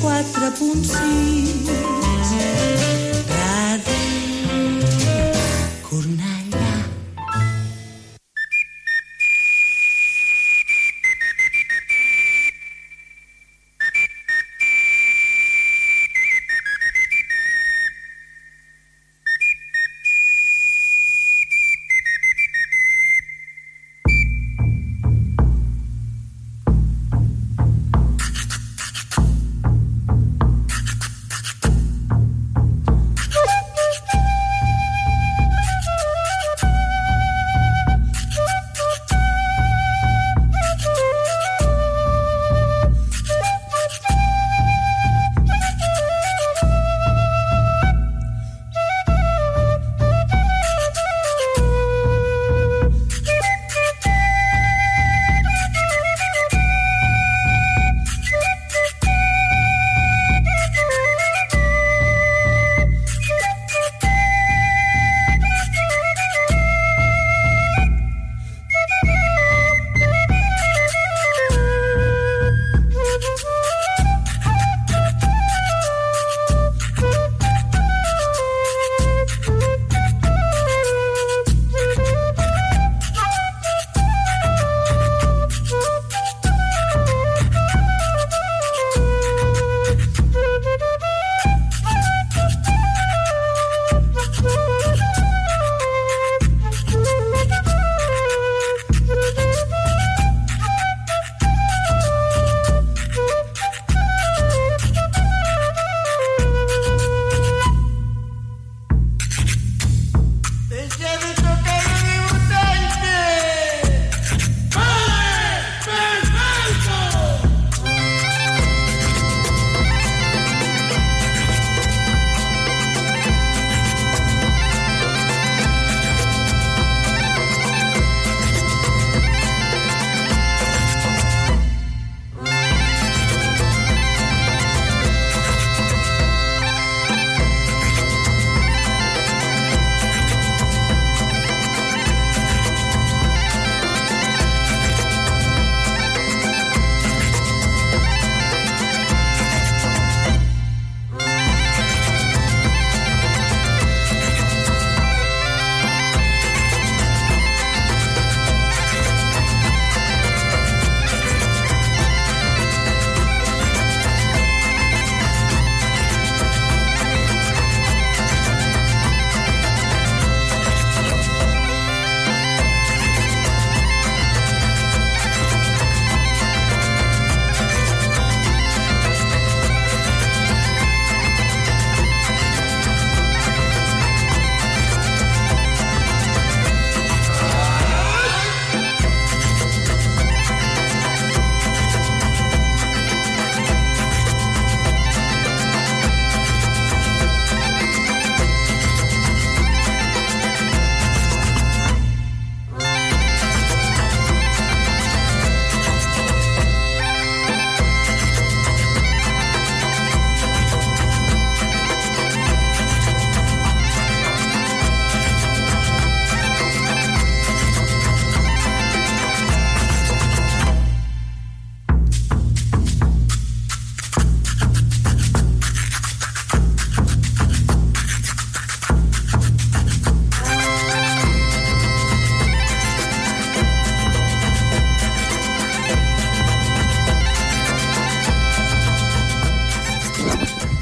4.6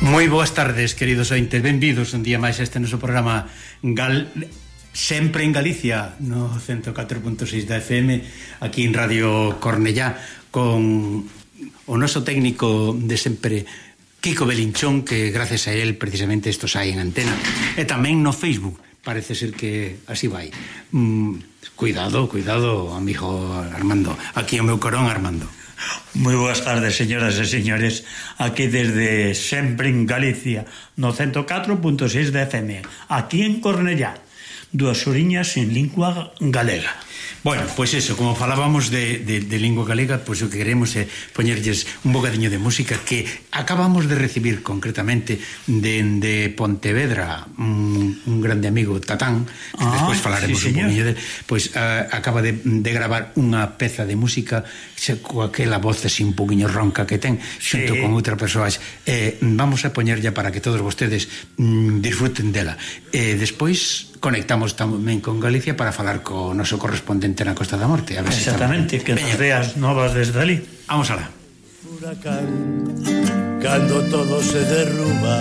Moi boas tardes, queridos ointes, benvidos un día máis a este noso programa Gal... Sempre en Galicia, no 104.6 da FM, aquí en Radio Cornellá, con o noso técnico de sempre, Kiko Belinchón, que gracias a él precisamente estos hai en antena. E tamén no Facebook, parece ser que así vai. Mm, cuidado, cuidado, amigo Armando. Aquí o meu corón, Armando. Moi boas tardes, señoras e señores, aquí desde sempre en Galicia, no 104.6 de FM, aquí en Cornellá, dúas oriñas en lingua galega. Bueno, pois pues eso, como falábamos de, de, de lingua galega, pois pues o que queremos é poñerlles un bocadiño de música que acabamos de recibir concretamente de, de Pontevedra un, un grande amigo, Tatán, que ah, despois falaremos sí, un poquinho de, pois pues, uh, acaba de, de gravar unha peza de música se, coa aquela voz así un poquinho ronca que ten xunto sí. con outra persoa. Eh, vamos a poñerlla para que todos vostedes mm, disfruten dela. Eh, despois conectamos tamén con Galicia para falar co noso correspondente na Costa da Morte a ver Exactamente, si que nos veas novas desde ali. Vamos alá. Huracán, cando todo se derruba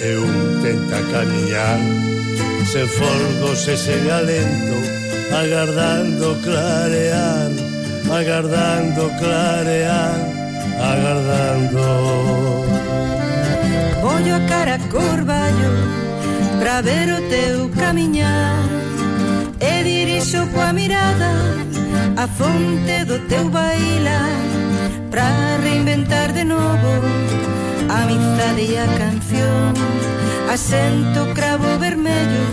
e un tenta camiñar se folgos e se galento agardando clarear agardando clarear agardando. Bollo a cara curva yo para ver o teu camiñar e dirixo coa mirada a fonte do teu bailar para reinventar de novo a amizade e a canción. Asento cravo vermello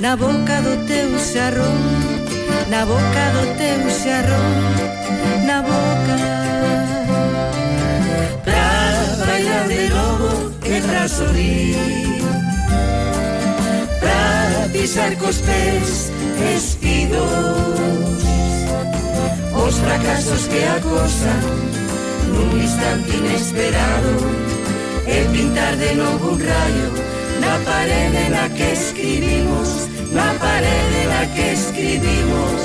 na boca do teu xarrón na boca do teu xarrón na boca. Para bailar de novo e para sorrir pisar cos pés espidos Os fracasos que acosan nun instante inesperado. E pintar de novo un rayo na parede na que escribimos Na parede na que escribimos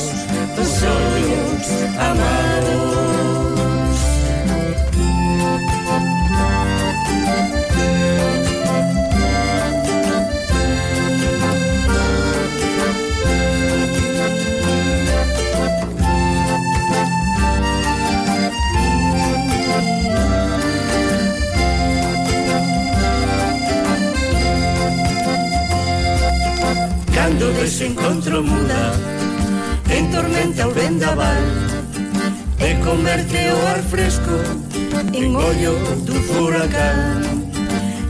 tus sonhos amados. do desencontro muda En tormenta o vendaval. E converte o ar fresco En ollo do furacán.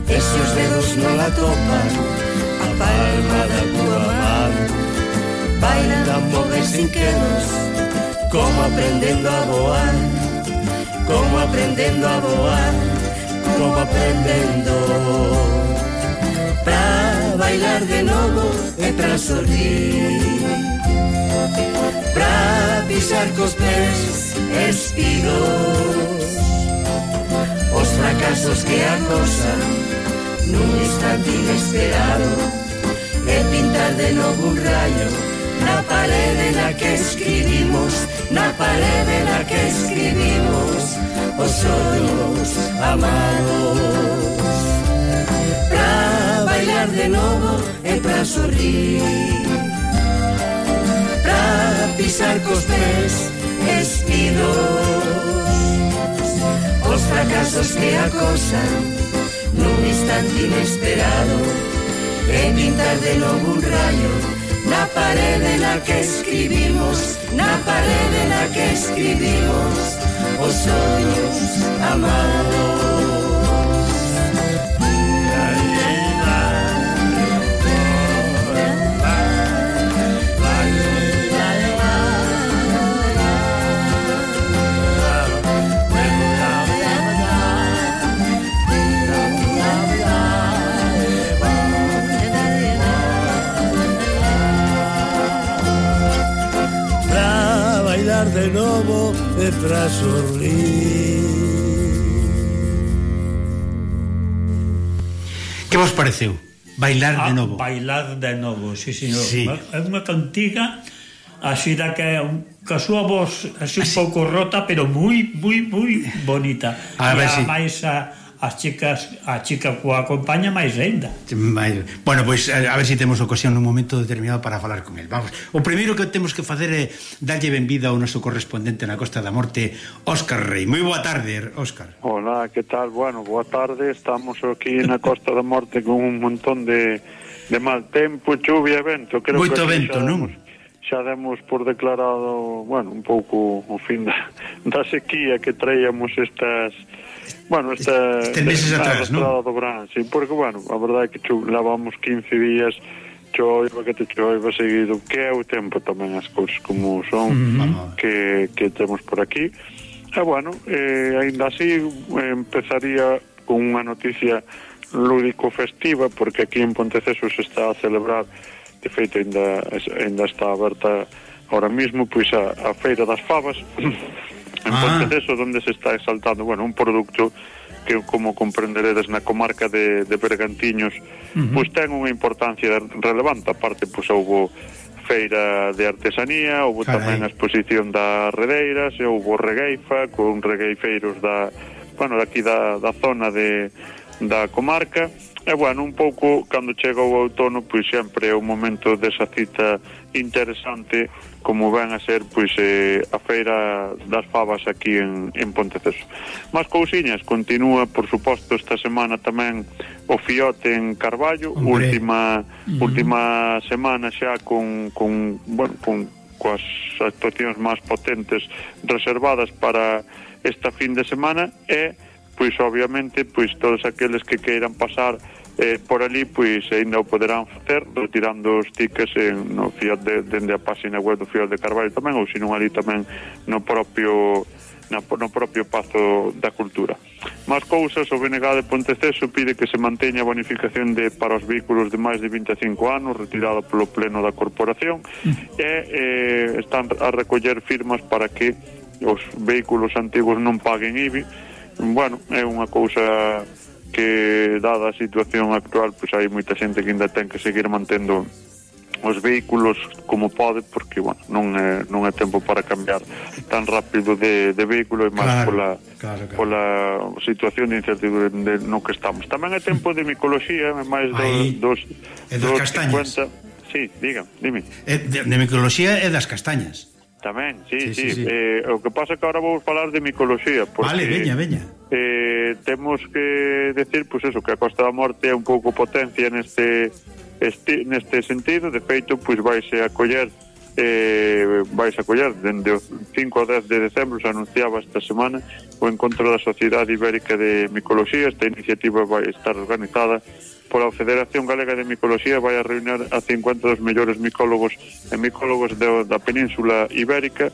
E se os dedos non atopan A palma da tua man Baila a sin quedos Como aprendendo a voar Como aprendendo a voar Como aprendendo Pra bailar de novo e pra sorrir Pra pisar cos pés espidos Os fracasos que acosan nun instante inesperado E pintar de novo un rayo na parede na que escribimos Na parede na que escribimos os sonhos amados. Pra bailar de novo e pra sorrir. Pra pisar cos pés espidos Os fracasos que acosan Nun instante inesperado E pintar de novo un rayo Na parede na que escribimos Na parede na que escribimos Os sonhos amados. estar de novo e pra sorrir Que vos pareceu? Bailar de ah, novo. Bailar de novo, sí, señor. Sí. É unha cantiga así da que é un, que a súa voz así, un pouco rota, pero moi, moi, moi bonita. A ver, e a sí. máis a, as chicas a chica coa acompaña máis renda bueno, pois eh, a ver se si temos ocasión nun momento determinado para falar con el. Vamos, o primeiro que temos que facer é darlle benvida ao noso correspondente na Costa da Morte Óscar Rey, moi boa tarde Óscar. Hola, que tal? Bueno, boa tarde. Estamos aquí na Costa da Morte con un montón de, de mal tempo chuvia e vento. Creo Moito que vento, non? xa demos por declarado, bueno, un pouco o fin da, da sequía que traíamos estas Bueno, esta... Este meses atrás, non? Do verán, sí, porque, bueno, a verdade é que chou, lavamos 15 días choiva, que te choiva seguido, que é o tempo tamén as cousas como son mm -hmm. que, que temos por aquí. E, bueno, eh, ainda así empezaría con unha noticia lúdico-festiva, porque aquí en Ponteceso se está a celebrar, de feito, ainda, ainda está aberta ahora mismo, pois a, a Feira das Favas, En ah. Ponteceso, onde se está exaltando, bueno, un produto que como comprenderedes na comarca de, de Bergantiños, uh -huh. pois ten unha importancia relevante, aparte pois houve feira de artesanía, houve Carai. tamén a exposición da Redeiras, e houve regueifa con regueifeiros da, bueno, daqui da, da zona de da comarca. E, bueno, un pouco, cando chega o outono, pois sempre é o momento desa cita interesante, como ven a ser, pois, eh, a feira das favas aquí en, en Ponteceso. Mas cousiñas, continúa, por suposto, esta semana tamén o fiote en Carballo, Hombre. última, uh -huh. última semana xa con, con, bueno, con, coas actuacións máis potentes reservadas para esta fin de semana e pois obviamente pois todos aqueles que queiran pasar eh, por ali pois ainda o poderán facer retirando os tickets en, no Fiat de, dende a página web do Fiat de Carvalho tamén ou senón ali tamén no propio na, no propio Pazo da Cultura. Más cousas, o BNG de Ponteceso pide que se manteña a bonificación de para os vehículos de máis de 25 anos retirada polo pleno da corporación mm. e eh, están a recoller firmas para que os vehículos antigos non paguen IBI. Bueno, é unha cousa que dada a situación actual pois hai moita xente que ainda ten que seguir mantendo os vehículos como pode porque bueno, non é non é tempo para cambiar tan rápido de, de vehículo e máis claro, pola claro, claro. pola situación de incertidumbre no que estamos. Tamén é tempo de micoloxía, máis Aí, dos dos, dos 50. Sí, diga, dime. É de, de micoloxía e das castañas. Tamén, sí, sí. sí, sí. sí. Eh, o que pasa é que agora vou falar de micoloxía porque Vale, veña, veña eh, temos que decir pois pues eso, que a Costa da Morte é un pouco potencia neste este, neste sentido, de feito pois pues, vaise a coller eh, vais a coller dende o 5 ao 10 de decembro se anunciaba esta semana o encontro da Sociedade Ibérica de Micoloxía. Esta iniciativa vai estar organizada pola Federación Galega de Micoloxía. Vai a reunir a 50 dos mellores micólogos e micólogos de, da Península Ibérica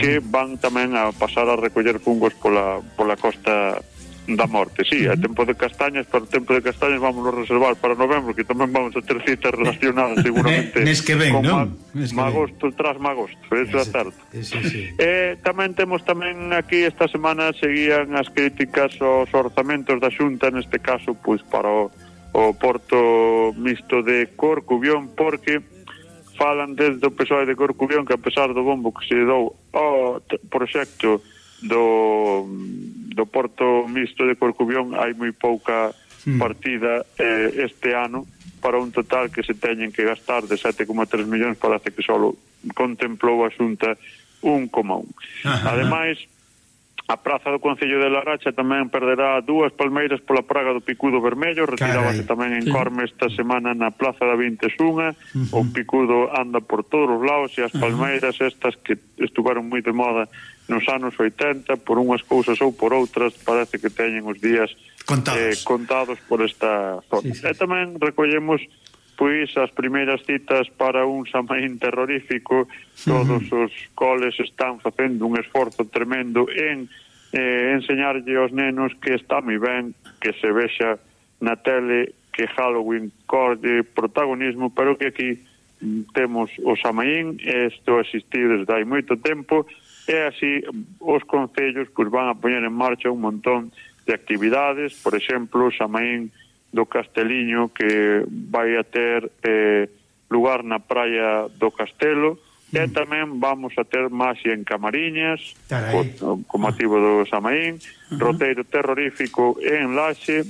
que van tamén a pasar a recoller fungos pola, pola costa da morte, sí, uh -huh. a tempo de castañas para o tempo de castañas vamos a reservar para novembro que tamén vamos a ter citas relacionadas seguramente nes que ven, con non? magosto, ma tras magosto, esa tarde ese, sí. eh, tamén temos tamén aquí esta semana seguían as críticas aos orzamentos da xunta neste caso, pois para o, o porto mixto de Corcubión porque falan desde o PSOE de Corcubión que a pesar do bombo que se dou ao proxecto do do Porto Mixto de Corcubión hai moi pouca mm. partida eh, este ano para un total que se teñen que gastar de 7,3 millóns parece que só contemplou a Xunta 1,1. Ademais, a praza do Concello de Laracha tamén perderá dúas palmeiras pola praga do picudo vermello, retirábase tamén en sí. Corme esta semana na plaza da 21, uh -huh. o picudo anda por todos os lados e as palmeiras uh -huh. estas que estuveron moi de moda nos anos 80 por unhas cousas ou por outras parece que teñen os días contados, eh, contados por esta zona. Sí, sí. E tamén recollemos pois as primeiras citas para un xamaín terrorífico, todos uh -huh. os coles están facendo un esforzo tremendo en eh, enseñarlle aos nenos que está moi ben que se vexa na tele que Halloween corde protagonismo, pero que aquí temos o xamaín, isto existir desde hai moito tempo, E así os concellos pois, van a poñer en marcha un montón de actividades, por exemplo, Xamaín do Casteliño que vai a ter eh, lugar na praia do Castelo, E mm. tamén vamos a ter máxia en Camariñas, co, co motivo do Samaín, uh -huh. roteiro terrorífico en Laxe,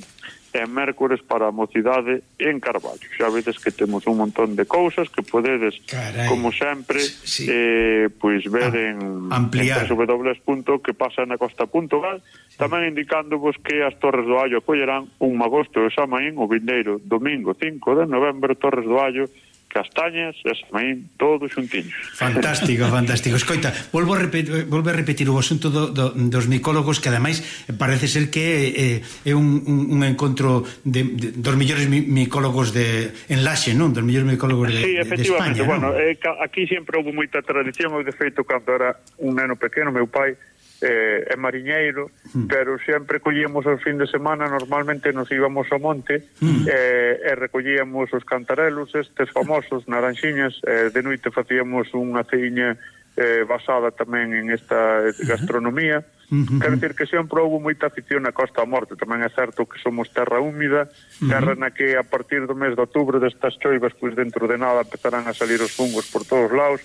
e mércores para a mocidade en Carballo. Xa vedes que temos un montón de cousas que podedes, Carai, como sempre, sí. eh, pois ver ah, en, ampliar. en www.quepasanacosta.gal sí. tamén indicándovos que as Torres do Allo acollerán un agosto e xa maín o vindeiro domingo 5 de novembro Torres do Allo castañas e samaín, todos xuntiño. Fantástico, fantástico. Escoita, volvo a repetir, volvo a repetir o asunto do, do, dos micólogos que ademais parece ser que eh, é un, un, un encontro de, de, dos millores micólogos de enlaxe, non? Dos millores micólogos de, sí, efectivamente, de España, bueno, non? Eh, aquí sempre houve moita tradición, de feito, cando era un neno pequeno, meu pai eh, é mariñeiro, mm. pero sempre collíamos os fin de semana, normalmente nos íbamos ao monte mm. eh, e recollíamos os cantarelos, estes famosos, naranxiñas, eh, de noite facíamos unha ceiña eh, basada tamén en esta gastronomía. Uh -huh. Quero dicir que sempre houve moita afición na Costa da Morte, tamén é certo que somos terra húmida, terra na que a partir do mes de outubro destas choivas, pois dentro de nada empezarán a salir os fungos por todos os lados,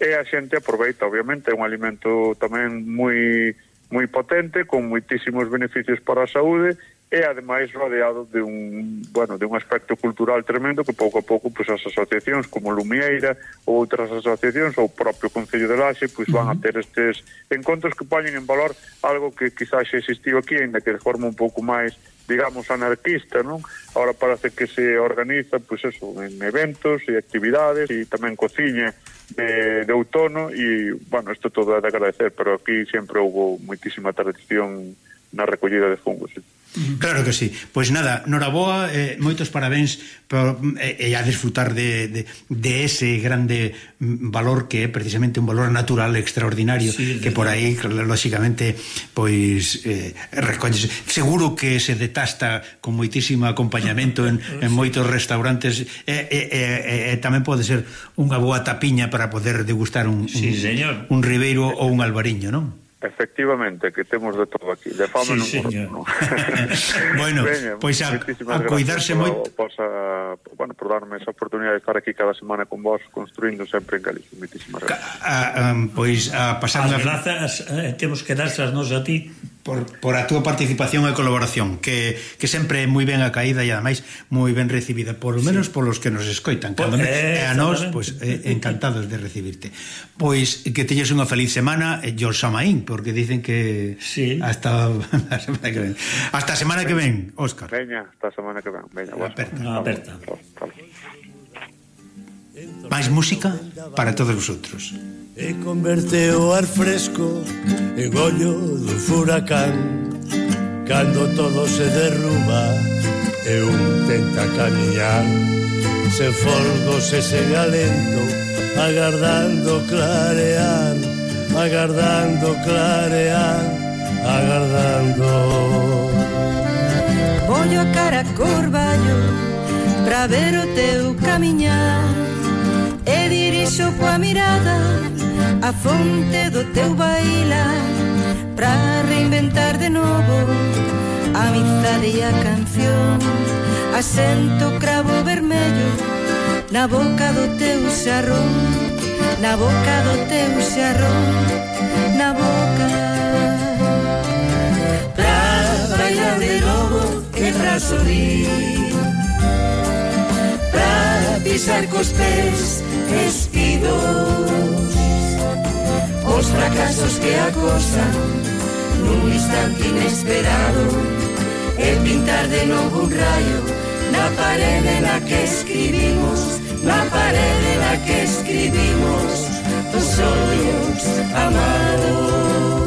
e a xente aproveita, obviamente, é un alimento tamén moi moi potente, con moitísimos beneficios para a saúde e ademais rodeado de un, bueno, de un aspecto cultural tremendo que pouco a pouco pois, as asociacións como Lumieira ou outras asociacións ou o propio Concello de Laxe pois, van a ter estes encontros que poñen en valor algo que quizás existiu aquí ainda que de forma un pouco máis digamos, anarquista, non? Ahora parece que se organiza, pois eso, en eventos e actividades e tamén cociña de, de outono e, bueno, isto todo é de agradecer, pero aquí sempre houve moitísima tradición na recollida de fungos. Sí. Claro que sí. Pois nada, noraboa, eh, moitos parabéns por, eh, e a disfrutar de, de, de ese grande valor que é precisamente un valor natural extraordinario sí, que por aí, lóxicamente, pois eh, recolles. Seguro que se detasta con moitísimo acompañamento en, en moitos restaurantes e eh, eh, eh, tamén pode ser unha boa tapiña para poder degustar un, sí, un, un ribeiro ou un albariño, non? Efectivamente, que temos de todo aquí. De fame sí, non señor. No. bueno, pois pois a, a cuidarse moito. Posa, bueno, por darme esa oportunidade de estar aquí cada semana con vos, construindo sempre en Galicia. Moitísimas gracias. A, a, pois a pasar... As grazas eh, temos que darse as nos a ti por, por a túa participación e colaboración que, que sempre é moi ben acaída e ademais moi ben recibida por lo menos sí. polos que nos escoitan cando pues, eh, a nós pois, pues, eh, encantados de recibirte. Pois que teñes unha feliz semana e George Samaín porque dicen que sí. hasta a semana que ven. Hasta a semana que ven Óscar. Veña, hasta a semana que ven. Veña, aperta, ah, aperta. máis música para todos vosotros. E converte o ar fresco en ollo do furacán. Cando todo se derruba e un tenta camiñar. Se folgos e sen alento agardando clarear Agardando clarear, agardando. Vollo a cara corballo para ver o teu camiñar. E dirixo coa mirada A fonte do teu bailar Pra reinventar de novo A amizade e a canción. Asento cravo vermello Na boca do teu xarrón Na boca do teu xarrón Na boca. Pra bailar de novo E pra sorrir Pra pisar cos pés esos que acosan nun instante inesperado. E pintar de novo un rayo na parede na que escribimos na parede na que escribimos tus ollos amados.